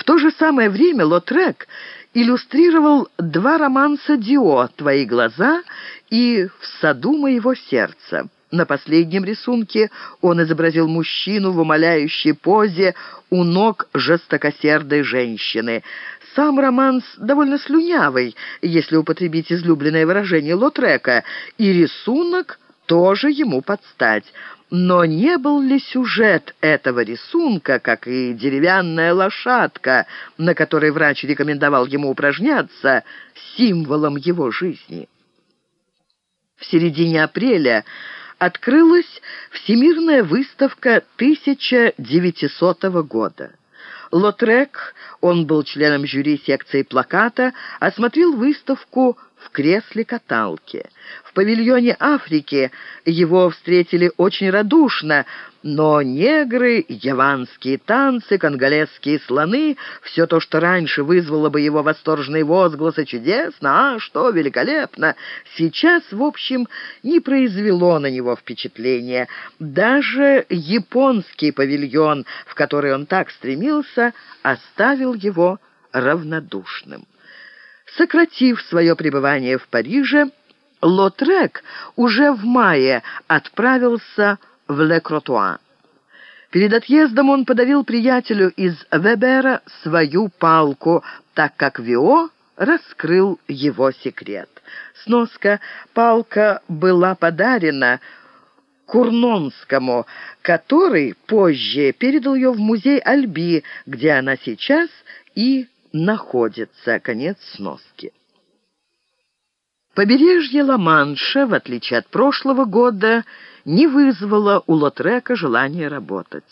В то же самое время Лотрек иллюстрировал два романса Дио «Твои глаза» и «В саду моего сердца». На последнем рисунке он изобразил мужчину в умоляющей позе у ног жестокосердой женщины. Сам романс довольно слюнявый, если употребить излюбленное выражение Лотрека, и рисунок тоже ему подстать. Но не был ли сюжет этого рисунка, как и деревянная лошадка, на которой врач рекомендовал ему упражняться, символом его жизни? В середине апреля открылась Всемирная выставка 1900 года. Лотрек, он был членом жюри секции плаката, осмотрел выставку в кресле каталки. В павильоне Африки. Его встретили очень радушно, но негры, яванские танцы, конголезские слоны, все то, что раньше вызвало бы его восторженные возгласы. «чудесно», «а что, великолепно», сейчас, в общем, не произвело на него впечатления. Даже японский павильон, в который он так стремился, оставил его равнодушным. Сократив свое пребывание в Париже, Лотрек уже в мае отправился в Ле-Кротуа. Перед отъездом он подарил приятелю из Вебера свою палку, так как Вио раскрыл его секрет. Сноска «Палка была подарена Курнонскому, который позже передал ее в музей Альби, где она сейчас и находится. Конец сноски. Побережье Ла-Манша, в отличие от прошлого года, не вызвало у Лотрека желания работать.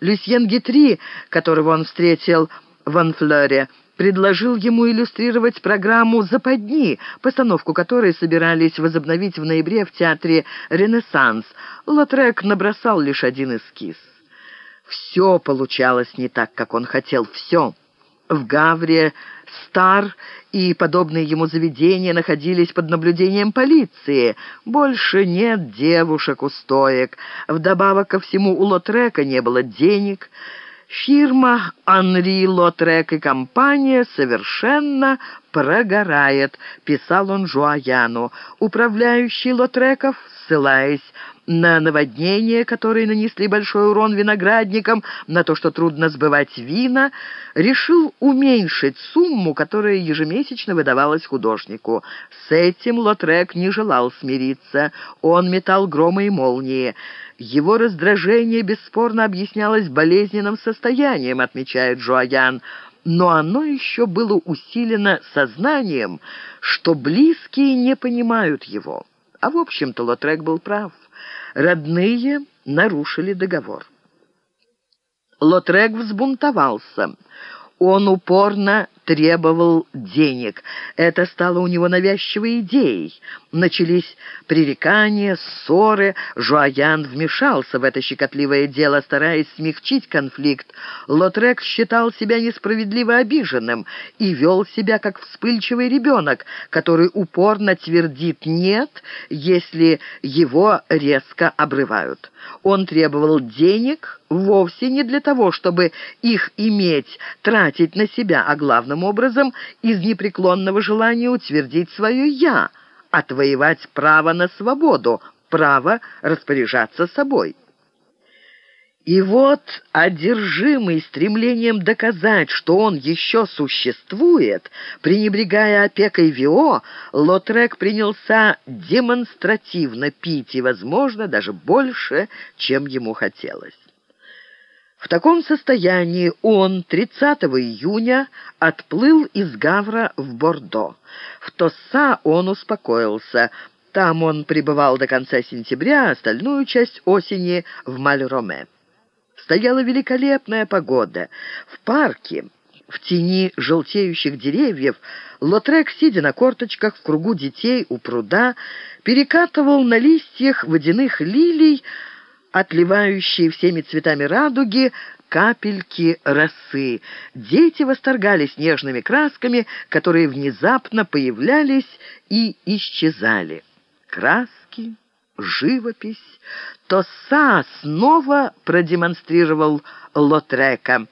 Люсьен Гитри, которого он встретил в Анфлоре, предложил ему иллюстрировать программу «Западни», постановку которой собирались возобновить в ноябре в театре «Ренессанс». Лотрек набросал лишь один эскиз. Все получалось не так, как он хотел, все. В Гавре Стар и подобные ему заведения находились под наблюдением полиции. Больше нет девушек у стоек. Вдобавок ко всему у Лотрека не было денег. Фирма «Анри Лотрек и компания» совершенно прогорает, писал он Жуаяну. Управляющий Лотреков, ссылаясь на наводнения, которые нанесли большой урон виноградникам, на то, что трудно сбывать вина, решил уменьшить сумму, которая ежемесячно выдавалась художнику. С этим Лотрек не желал смириться. Он метал громы и молнии. Его раздражение бесспорно объяснялось болезненным состоянием, отмечает Жуаян, но оно еще было усилено сознанием, что близкие не понимают его. А в общем-то Лотрек был прав. Родные нарушили договор. Лотрек взбунтовался. Он упорно требовал денег. Это стало у него навязчивой идеей. Начались пререкания, ссоры. Жуаян вмешался в это щекотливое дело, стараясь смягчить конфликт. Лотрек считал себя несправедливо обиженным и вел себя как вспыльчивый ребенок, который упорно твердит «нет», если его резко обрывают. Он требовал денег вовсе не для того, чтобы их иметь, тратить на себя, а главным образом из непреклонного желания утвердить свое «я», отвоевать право на свободу, право распоряжаться собой. И вот, одержимый стремлением доказать, что он еще существует, пренебрегая опекой Вио, Лотрек принялся демонстративно пить, и, возможно, даже больше, чем ему хотелось. В таком состоянии он 30 июня отплыл из Гавра в Бордо. В Тосса он успокоился. Там он пребывал до конца сентября, а остальную часть осени в Мальроме. Стояла великолепная погода. В парке, в тени желтеющих деревьев, Лотрек, сидя на корточках в кругу детей у пруда, перекатывал на листьях водяных лилий, отливающие всеми цветами радуги, капельки росы. Дети восторгались нежными красками, которые внезапно появлялись и исчезали. Краски, живопись. Тоса снова продемонстрировал Лотрека.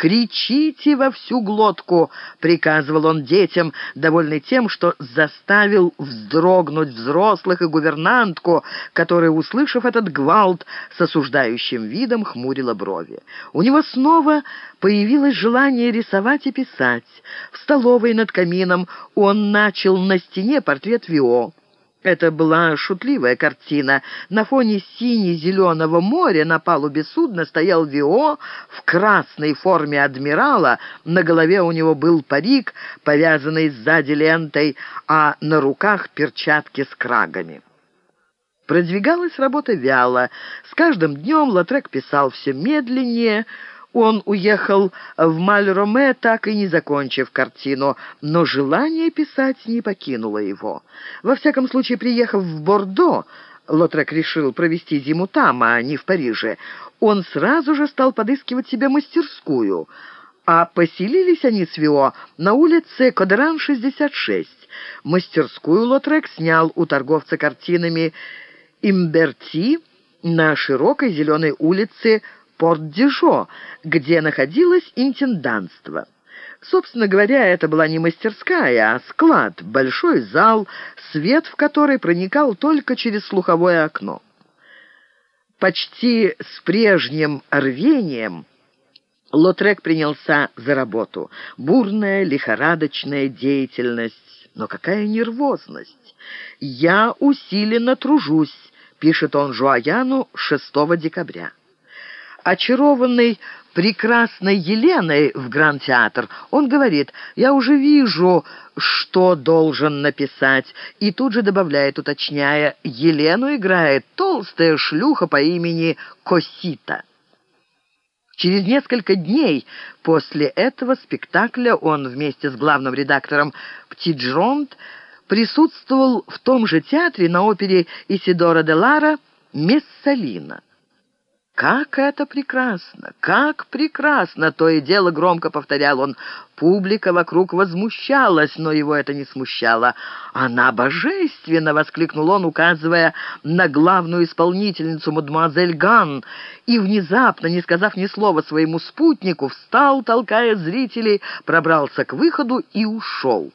«Кричите во всю глотку!» — приказывал он детям, довольный тем, что заставил вздрогнуть взрослых и гувернантку, которая, услышав этот гвалт, с осуждающим видом хмурила брови. У него снова появилось желание рисовать и писать. В столовой над камином он начал на стене портрет Вио. Это была шутливая картина. На фоне сине-зеленого моря на палубе судна стоял Вио в красной форме адмирала. На голове у него был парик, повязанный сзади лентой, а на руках перчатки с крагами. Продвигалась работа вяло. С каждым днем Латрек писал все медленнее, он уехал в Мальроме, так и не закончив картину, но желание писать не покинуло его. Во всяком случае, приехав в Бордо, Лотрек решил провести зиму там, а не в Париже, он сразу же стал подыскивать себе мастерскую, а поселились они с Вио на улице Кодеран, 66. Мастерскую Лотрек снял у торговца картинами Имберти на широкой зеленой улице Порт-Дижо, где находилось интендантство. Собственно говоря, это была не мастерская, а склад, большой зал, свет в который проникал только через слуховое окно. Почти с прежним рвением Лотрек принялся за работу. Бурная, лихорадочная деятельность. Но какая нервозность! «Я усиленно тружусь», — пишет он Жуаяну 6 декабря. Очарованный прекрасной Еленой в Гранд-театр, он говорит, «Я уже вижу, что должен написать», и тут же добавляет, уточняя, «Елену играет толстая шлюха по имени Косита». Через несколько дней после этого спектакля он вместе с главным редактором «Птиджронт» присутствовал в том же театре на опере Исидора де Лара «Мессалина». «Как это прекрасно! Как прекрасно!» То и дело громко повторял он. Публика вокруг возмущалась, но его это не смущало. «Она божественна!» — воскликнул он, указывая на главную исполнительницу, мадемуазель Ган, и внезапно, не сказав ни слова своему спутнику, встал, толкая зрителей, пробрался к выходу и ушел.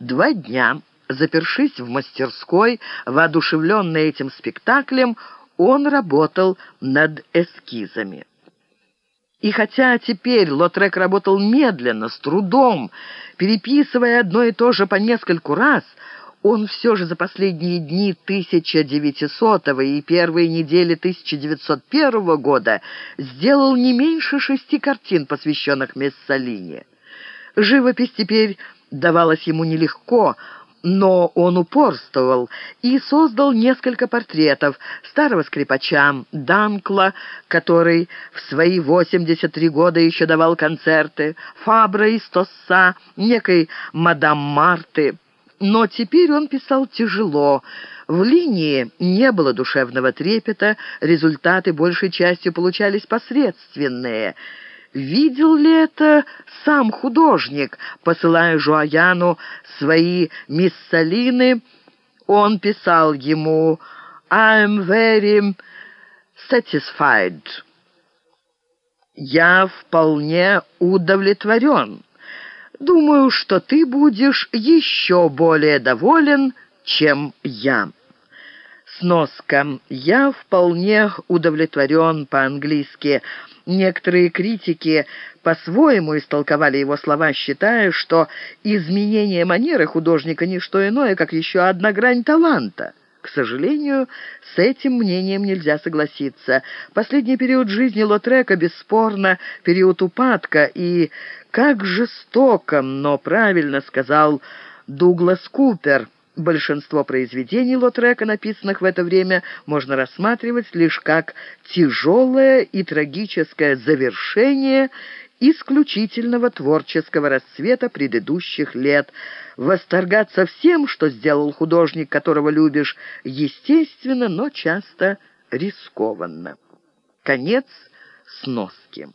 Два дня, запершись в мастерской, воодушевленный этим спектаклем, он работал над эскизами. И хотя теперь Лотрек работал медленно, с трудом, переписывая одно и то же по нескольку раз, он все же за последние дни 1900 и первые недели 1901 года сделал не меньше шести картин, посвященных Мессалине. Живопись теперь давалась ему нелегко, но он упорствовал и создал несколько портретов старого скрипача Данкла, который в свои 83 года еще давал концерты, Фабра из Тосса, некой мадам Марты. Но теперь он писал тяжело. В линии не было душевного трепета, результаты большей частью получались посредственные – Видел ли это сам художник, посылая Жуаяну свои миссалины? Он писал ему «I'm very satisfied». «Я вполне удовлетворен. Думаю, что ты будешь еще более доволен, чем я». Сноска. «Я вполне удовлетворен» по-английски – Некоторые критики по-своему истолковали его слова, считая, что изменение манеры художника – не что иное, как еще одна грань таланта. К сожалению, с этим мнением нельзя согласиться. Последний период жизни Лотрека, бесспорно, период упадка, и как жестоко, но правильно сказал Дуглас Купер – Большинство произведений Лотрека, написанных в это время, можно рассматривать лишь как тяжелое и трагическое завершение исключительного творческого расцвета предыдущих лет. Восторгаться всем, что сделал художник, которого любишь, естественно, но часто рискованно. Конец сноски.